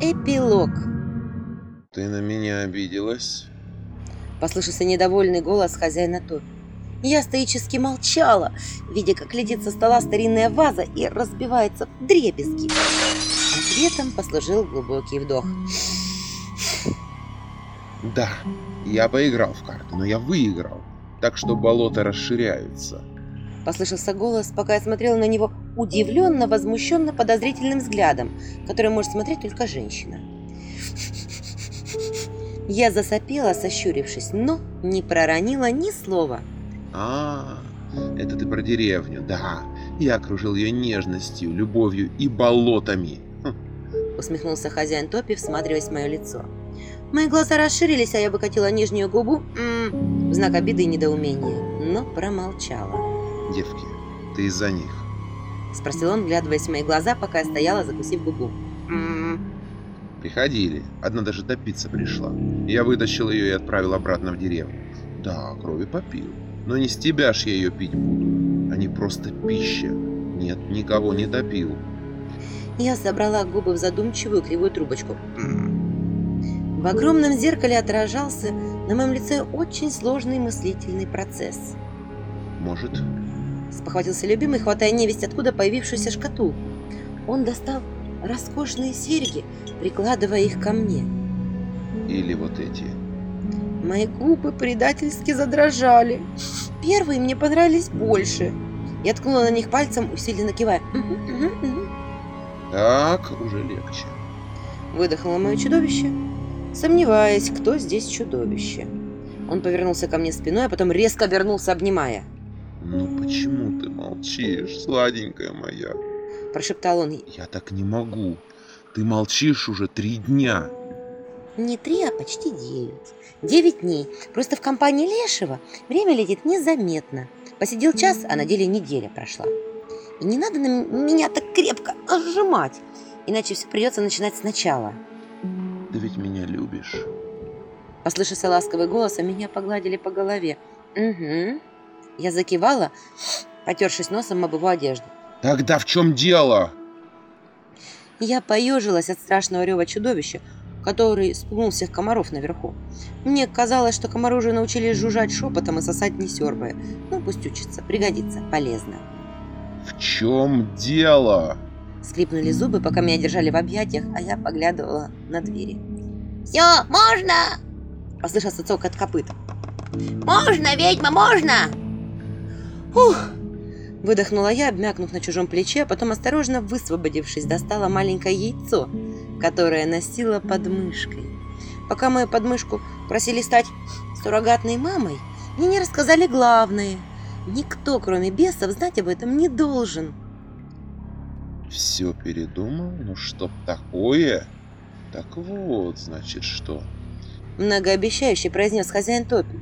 Эпилог. Ты на меня обиделась? Послышался недовольный голос хозяина Топи. Я стоически молчала, видя, как летит со стола старинная ваза и разбивается в дребезги. Ответом послужил глубокий вдох. Да, я поиграл в карты, но я выиграл. Так что болота расширяются. Послышался голос, пока я смотрела на него удивленно, возмущенно, подозрительным взглядом, который может смотреть только женщина. Я засопела, сощурившись, но не проронила ни слова. А, это ты про деревню, да. Я окружил ее нежностью, любовью и болотами. Хм, Усмехнулся хозяин Топи, всматриваясь в мое лицо. Мои глаза расширились, а я выкатила нижнюю губу в знак обиды и недоумения, но промолчала. Девки, ты из-за них. Спросил он, вглядываясь в мои глаза, пока я стояла, закусив губу. «М, Приходили. Одна даже топиться пришла. Я вытащил ее и отправил обратно в деревню. Да, крови попил. Но не с тебя ж я ее пить буду. Они просто пища. Нет, никого не топил. Я собрала губы в задумчивую кривую трубочку. В огромном зеркале отражался на моем лице очень сложный мыслительный процесс. Может, Спохватился любимый, хватая невесть откуда появившуюся шкатулку. Он достал роскошные серьги, прикладывая их ко мне. или вот эти. Мои губы предательски задрожали. Первые мне понравились больше. Я ткнула на них пальцем, усиленно кивая. Так, уже легче. Выдохнуло мое чудовище, сомневаясь, кто здесь чудовище. Он повернулся ко мне спиной, а потом резко обернулся, обнимая. Ну почему ты молчишь, сладенькая моя? Прошептал он. Я так не могу. Ты молчишь уже три дня. Не три, а почти девять. Девять дней. Просто в компании Лешего время летит незаметно. Посидел час, а на деле неделя прошла. И не надо на меня так крепко сжимать, иначе все придется начинать сначала. Ты ведь меня любишь. Послышался ласковый голос, а меня погладили по голове. Угу. Я закивала, потершись носом об его одежду. Тогда в чем дело? Я поежилась от страшного рева чудовища, который спугнул всех комаров наверху. Мне казалось, что комары уже научились жужжать шепотом и сосать не сербая. Ну, пусть учится, пригодится, полезно. В чем дело? Скрипнули зубы, пока меня держали в объятиях, а я поглядывала на двери. Все, можно? Послышался цокот копыт. Можно, ведьма, можно? Ух! Выдохнула я, обмякнув на чужом плече, а потом, осторожно высвободившись, достала маленькое яйцо, которое носила под мышкой. Пока мою подмышку просили стать суррогатной мамой, мне не рассказали главное. Никто, кроме бесов, знать об этом не должен. Все передумал? Ну что такое? Так вот, значит, что? Многообещающе произнес хозяин Топи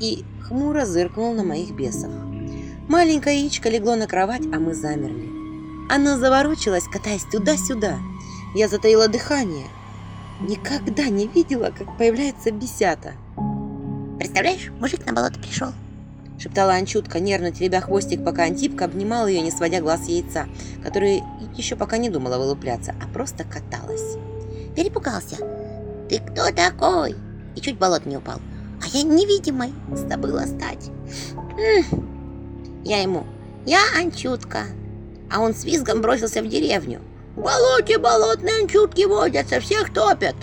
и хмуро зыркнул на моих бесов. Маленькое яичко легло на кровать, а мы замерли. Оно заворочилось, катаясь туда-сюда. Я затаила дыхание. Никогда не видела, как появляется бесята. Представляешь, мужик на болото пришел. Шептала Анчутка, нервно теребя хвостик, пока Антипка обнимала ее, не сводя глаз яйца, которое еще пока не думала вылупляться, а просто каталась. Перепугался. Ты кто такой? И чуть в болото не упал. А я невидимой забыла стать. М. Я ему, я Анчутка. А он с визгом бросился в деревню. В болоте болотные анчутки водятся, всех топят.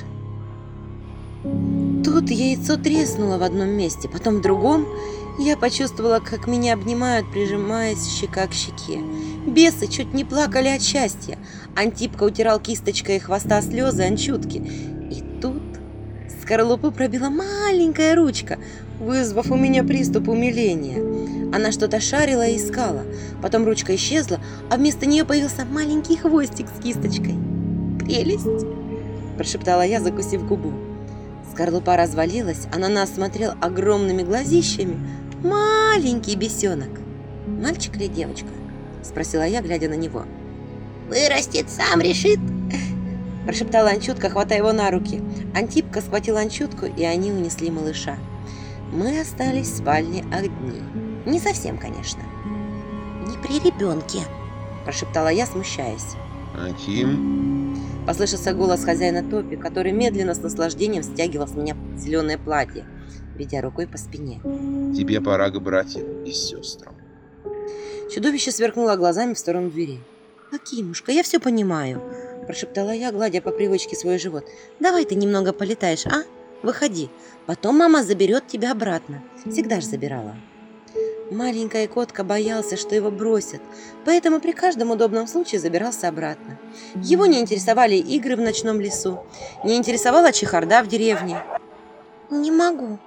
Тут яйцо треснуло в одном месте, потом в другом. Я почувствовала, как меня обнимают, прижимаясь щека к щеке. Бесы чуть не плакали от счастья. Антипка утирал кисточкой хвоста слезы Анчутки. И тут скорлупу пробила маленькая ручка, вызвав у меня приступ умиления. Она что-то шарила и искала. Потом ручка исчезла, а вместо нее появился маленький хвостик с кисточкой. «Прелесть!» – прошептала я, закусив губу. Скорлупа развалилась, а на нас смотрел огромными глазищами маленький бесенок. «Мальчик или девочка?» – спросила я, глядя на него. Вырастет, сам решит. Прошептала Анчутка, хватая его на руки. Антипка схватила Анчутку, и они унесли малыша. Мы остались в спальне одни. Не совсем, конечно. Не при ребенке. Прошептала я, смущаясь. Аким? Послышался голос хозяина Топи, который медленно с наслаждением стягивал с меня зеленое платье, ведя рукой по спине. Тебе пора к братьям и сестрам. Чудовище сверкнуло глазами в сторону двери. «Акимушка, я все понимаю», – прошептала я, гладя по привычке свой живот. «Давай ты немного полетаешь, а? Выходи. Потом мама заберет тебя обратно. Всегда же забирала». Маленькая котка боялся, что его бросят, поэтому при каждом удобном случае забирался обратно. Его не интересовали игры в ночном лесу, не интересовала чехарда в деревне. Не могу.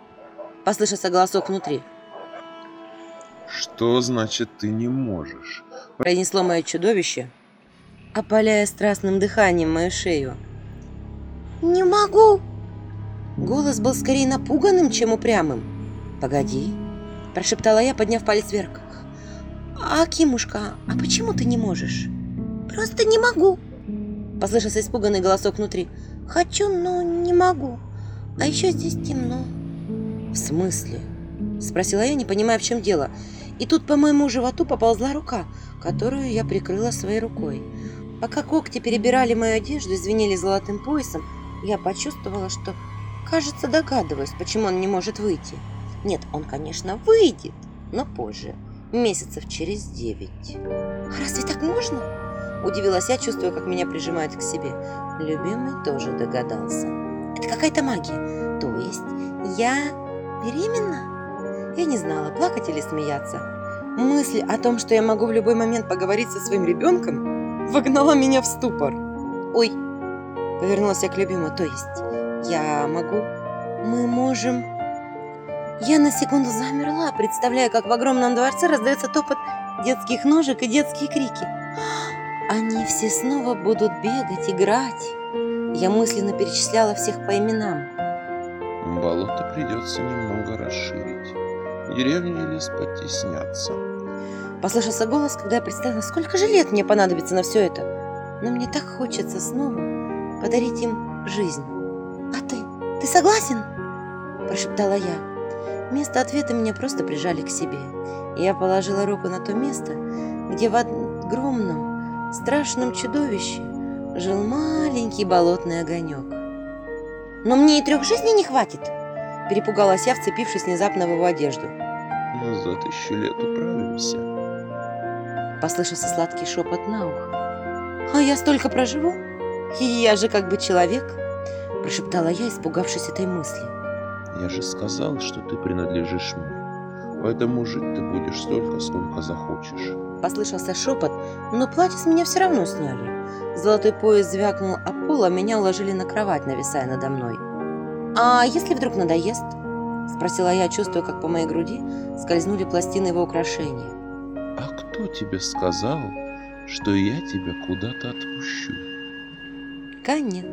Послышался голосок внутри. Что значит ты не можешь? Произнесло мое чудовище, опаляя страстным дыханием мою шею. Не могу. Голос был скорее напуганным, чем упрямым. «Погоди», – прошептала я, подняв палец вверх. А, Кимушка, а почему ты не можешь? Просто не могу. Послышался испуганный голосок внутри. Хочу, но не могу. А еще здесь темно. «В смысле?» – спросила я, не понимая, в чем дело. И тут по моему животу поползла рука, которую я прикрыла своей рукой. Пока когти перебирали мою одежду и звенели золотым поясом, я почувствовала, что, кажется, догадываюсь, почему он не может выйти. Нет, он, конечно, выйдет, но позже, месяцев через девять. Разве так можно? Удивилась я, чувствуя, как меня прижимают к себе. Любимый тоже догадался. Это какая-то магия. То есть я беременна? Я не знала, плакать или смеяться. Мысль о том, что я могу в любой момент поговорить со своим ребенком, вогнала меня в ступор. «Ой!» – повернулась я к любимому. «То есть я могу? Мы можем...» Я на секунду замерла, представляя, как в огромном дворце раздается топот детских ножек и детские крики. Они все снова будут бегать, играть. Я мысленно перечисляла всех по именам. Болото придется немного расширить. Деревня и лес потеснятся. Послышался голос, когда я представила, сколько же лет мне понадобится на все это. Но мне так хочется снова подарить им жизнь. А ты? Ты согласен? Прошептала я. Вместо ответа меня просто прижали к себе. Я положила руку на то место, где в огромном, страшном чудовище жил маленький болотный огонек. «Но мне и трех жизней не хватит!» Перепугалась я, вцепившись внезапно в его одежду. Но за тысячу лет управимся. Послышался сладкий шепот на ухо. «А я столько проживу? И я же как бы человек!» Прошептала я, испугавшись этой мысли. Я же сказал, что ты принадлежишь мне. Поэтому жить ты будешь столько, сколько захочешь. Послышался шепот, но платье с меня все равно сняли. Золотой пояс звякнул о пол, а меня уложили на кровать, нависая надо мной. «А если вдруг надоест?» – спросила я, чувствуя, как по моей груди скользнули пластины его украшения. А кто тебе сказал, что я тебя куда-то отпущу? Конец.